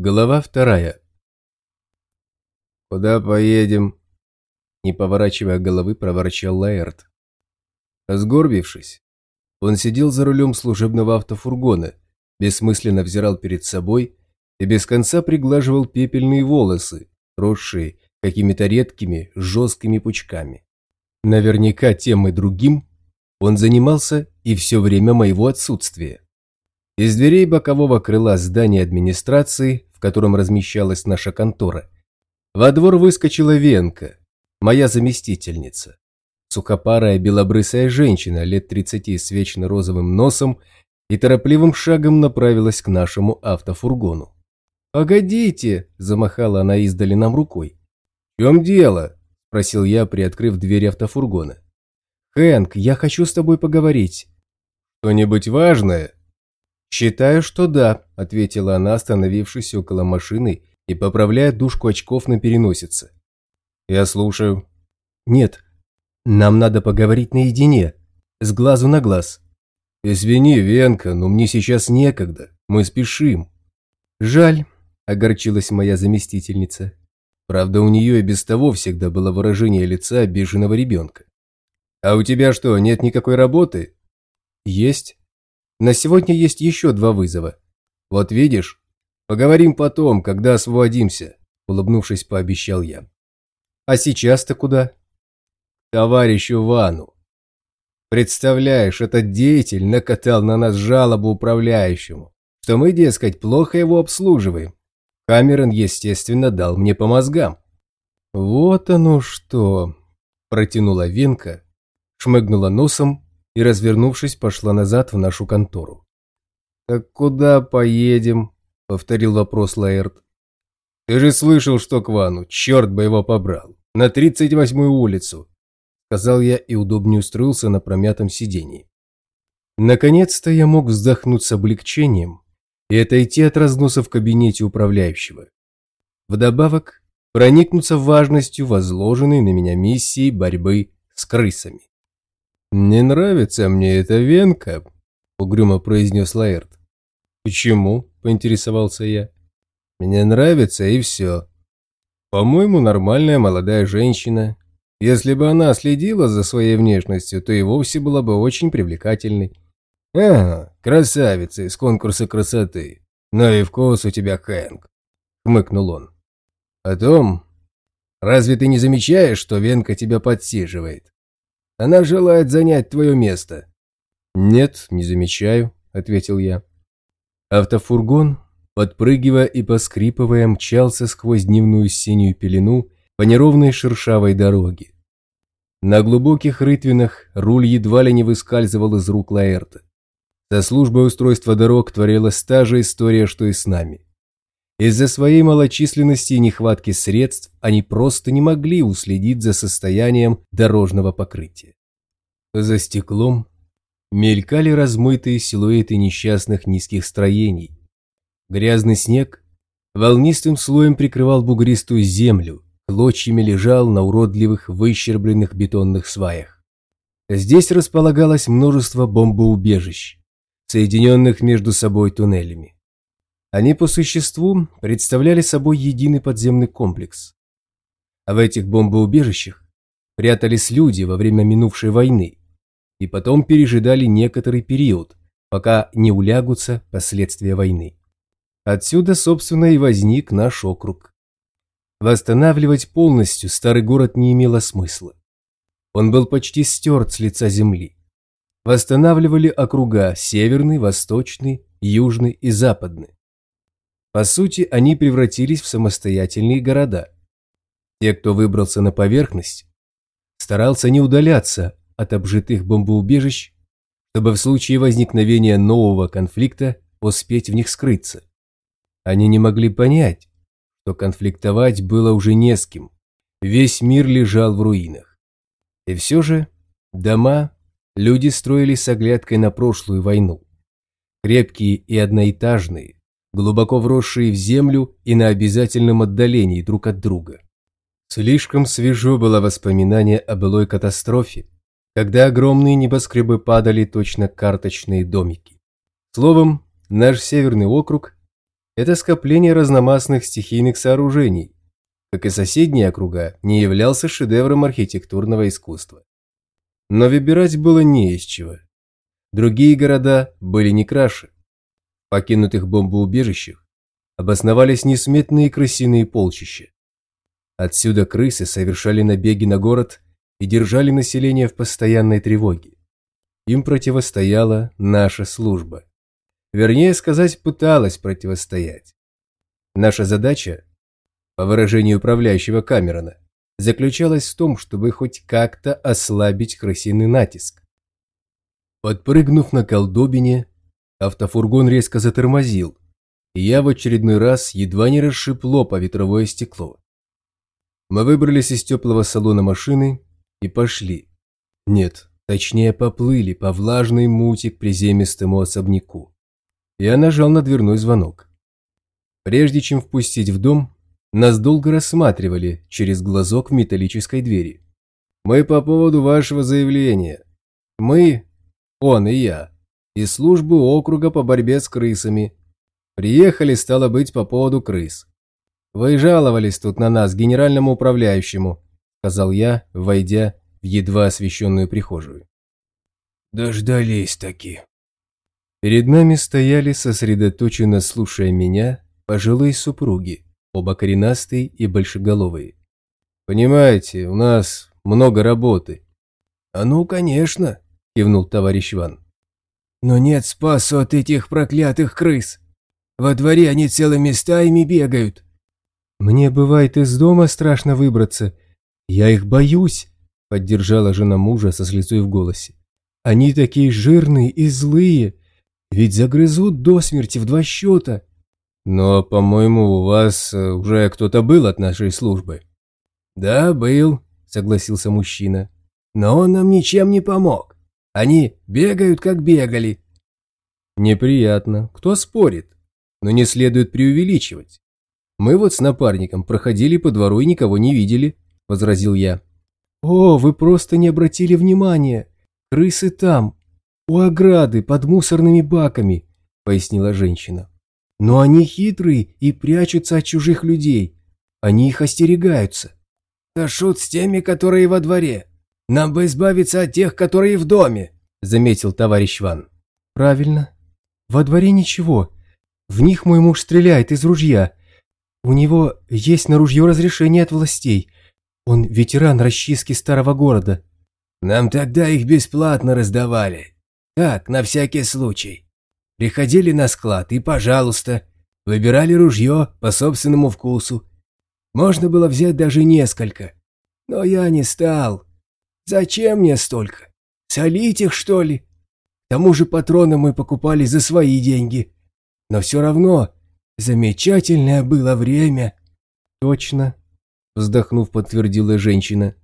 Глава вторая. «Куда поедем?» Не поворачивая головы, проворчал Лаэрт. Сгорбившись, он сидел за рулем служебного автофургона, бессмысленно взирал перед собой и без конца приглаживал пепельные волосы, росшие какими-то редкими, жесткими пучками. Наверняка тем и другим он занимался и все время моего отсутствия. Из дверей бокового крыла здания администрации в котором размещалась наша контора, во двор выскочила Венка, моя заместительница. Сухопарая белобрысая женщина лет 30 с вечно розовым носом и торопливым шагом направилась к нашему автофургону. «Погодите!» – замахала она издали нам рукой. «В чем дело?» – спросил я, приоткрыв дверь автофургона. «Хэнк, я хочу с тобой поговорить». «Что-нибудь важное?» «Считаю, что да», – ответила она, остановившись около машины и поправляя дужку очков на переносице. «Я слушаю». «Нет, нам надо поговорить наедине, с глазу на глаз». «Извини, Венка, но мне сейчас некогда, мы спешим». «Жаль», – огорчилась моя заместительница. Правда, у нее и без того всегда было выражение лица обиженного ребенка. «А у тебя что, нет никакой работы?» «Есть. На сегодня есть еще два вызова. Вот видишь? Поговорим потом, когда освободимся, улыбнувшись, пообещал я. А сейчас-то куда? Товарищу Вану. Представляешь, этот деятель накатал на нас жалобу управляющему, что мы, дескать, плохо его обслуживаем. Камерон, естественно, дал мне по мозгам. Вот оно что, протянула Венка, шмыгнула носом и, развернувшись, пошла назад в нашу контору. «Так куда поедем?» — повторил вопрос Лаэрт. «Ты же слышал, что к Вану, черт бы его побрал, на 38-ю улицу!» — сказал я и удобнее устроился на промятом сидении. Наконец-то я мог вздохнуть с облегчением и отойти от разноса в кабинете управляющего. Вдобавок, проникнуться важностью возложенной на меня миссии борьбы с крысами. «Не нравится мне эта венка», — угрюмо произнес Лаэрт. «Почему?» — поинтересовался я. «Мне нравится, и все. По-моему, нормальная молодая женщина. Если бы она следила за своей внешностью, то и вовсе была бы очень привлекательной. Ага, красавица из конкурса красоты. Но и вкус у тебя, Хэнк», — хмыкнул он. «Потом, разве ты не замечаешь, что венка тебя подсиживает?» Она желает занять твое место». «Нет, не замечаю», — ответил я. Автофургон, подпрыгивая и поскрипывая, мчался сквозь дневную синюю пелену по неровной шершавой дороге. На глубоких рытвинах руль едва ли не выскальзывал из рук Лаэрта. Со службой устройства дорог творилась та же история, что и с нами. Из-за своей малочисленности и нехватки средств они просто не могли уследить за состоянием дорожного покрытия. За стеклом мелькали размытые силуэты несчастных низких строений. Грязный снег волнистым слоем прикрывал бугристую землю, клочьями лежал на уродливых выщербленных бетонных сваях. Здесь располагалось множество бомбоубежищ, соединенных между собой туннелями. Они по существу представляли собой единый подземный комплекс. А в этих бомбоубежищах прятались люди во время минувшей войны и потом пережидали некоторый период, пока не улягутся последствия войны. Отсюда, собственно, и возник наш округ. Восстанавливать полностью старый город не имело смысла. Он был почти стерт с лица земли. Восстанавливали округа северный, восточный, южный и западный. По сути, они превратились в самостоятельные города. Те, кто выбрался на поверхность, старался не удаляться от обжитых бомбоубежищ, чтобы в случае возникновения нового конфликта успеть в них скрыться. Они не могли понять, что конфликтовать было уже не с кем. Весь мир лежал в руинах. И все же дома люди строили с оглядкой на прошлую войну. Крепкие и одноэтажные, глубоко вросшие в землю и на обязательном отдалении друг от друга. Слишком свежо было воспоминание о былой катастрофе, когда огромные небоскребы падали точно карточные домики. Словом, наш северный округ это скопление разномастных стихийных сооружений, как и соседние округа, не являлся шедевром архитектурного искусства. Но выбирать было не из чего. Другие города были не краше. Покинутых бомбоубежищах обосновались несметные крысиные полчища. Отсюда крысы совершали набеги на город и держали население в постоянной тревоге. Им противостояла наша служба. Вернее сказать, пыталась противостоять. Наша задача по выражению управляющего Камерона, заключалась в том, чтобы хоть как-то ослабить крысиный натиск. Подпрыгнув на колдобине, автофургон резко затормозил, и я в очередной раз едва не расшиб лоб о ветровое стекло. Мы выбрались из теплого салона машины и пошли. Нет, точнее поплыли по влажной мути к приземистому особняку. Я нажал на дверной звонок. Прежде чем впустить в дом, нас долго рассматривали через глазок в металлической двери. «Мы по поводу вашего заявления. Мы, он и я, из службы округа по борьбе с крысами. Приехали, стало быть, по поводу крыс. Вы жаловались тут на нас генеральному управляющему», сказал я, войдя в едва освещенную прихожую. «Дождались таки». Перед нами стояли, сосредоточенно слушая меня, пожилые супруги оба коренастые и большеголовые. «Понимаете, у нас много работы». «А ну, конечно», – кивнул товарищ Иван. «Но нет спасу от этих проклятых крыс. Во дворе они целыми стаями бегают». «Мне бывает из дома страшно выбраться. Я их боюсь», – поддержала жена мужа со слезой в голосе. «Они такие жирные и злые, ведь загрызут до смерти в два счета». Но, по-моему, у вас э, уже кто-то был от нашей службы. Да, был, согласился мужчина. Но он нам ничем не помог. Они бегают, как бегали. Неприятно. Кто спорит? Но не следует преувеличивать. Мы вот с напарником проходили по двору и никого не видели, возразил я. О, вы просто не обратили внимания. Крысы там, у ограды, под мусорными баками, пояснила женщина. Но они хитрые и прячутся от чужих людей. Они их остерегаются. Да шут с теми, которые во дворе. Нам бы избавиться от тех, которые в доме, заметил товарищ Ван. Правильно. Во дворе ничего. В них мой муж стреляет из ружья. У него есть на ружье разрешение от властей. Он ветеран расчистки старого города. Нам тогда их бесплатно раздавали. Так, на всякий случай. Приходили на склад и, пожалуйста, выбирали ружье по собственному вкусу. Можно было взять даже несколько. Но я не стал. Зачем мне столько? Солить их, что ли? К тому же патроны мы покупали за свои деньги. Но все равно замечательное было время. Точно, вздохнув, подтвердила женщина.